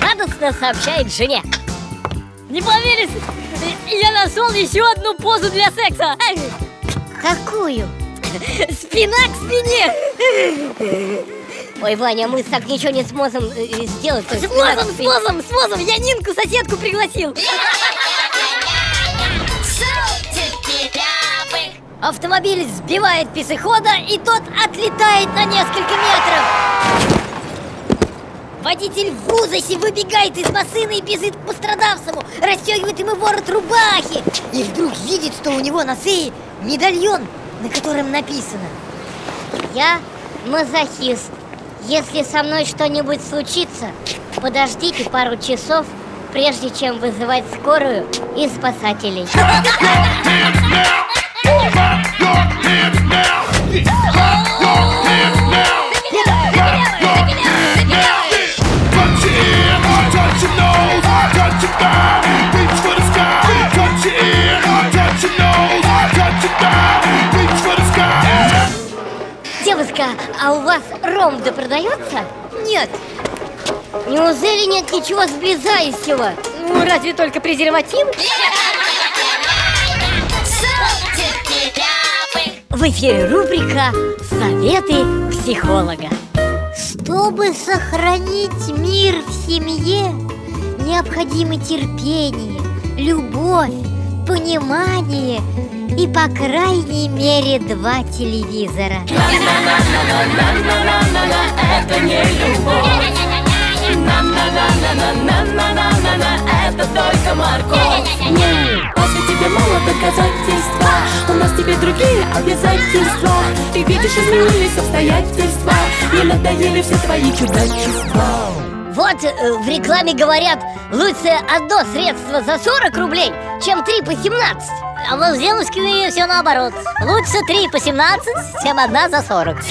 радостно сообщает жене. Не поверишь, я нашел еще одну позу для секса. Какую? Спина к спине. Ой, Ваня, мы так ничего не сможем э, сделать Сможем, сможем, сможем. Я Нинку, соседку пригласил. Автомобиль сбивает пешехода, и тот отлетает на несколько метров. Водитель в ужасе выбегает из машины и бежит к пострадавшему, расстегивает ему ворот рубахи. И вдруг видит, что у него на шее медальон, на котором написано Я мазохист. Если со мной что-нибудь случится, подождите пару часов, прежде чем вызывать скорую и спасателей. Девушка, а у вас ром да продается? Нет Неужели нет ничего сблизающего? Ну, разве только презерватив? В эфире рубрика «Советы психолога» Чтобы сохранить мир в семье, необходимы терпение, любовь, понимание и, по крайней мере, два телевизора. Это не любовь. Это только морковь. Если тебе мало доказательства, у нас тебе другие обязательства. Ты видишь, изменились обстоятельства, и надоели все твои чудачества. Вот э, в рекламе говорят, лучше одно средство за 40 рублей, чем три по 17 А вот с девушками все наоборот. Лучше три по 17, чем одна за 40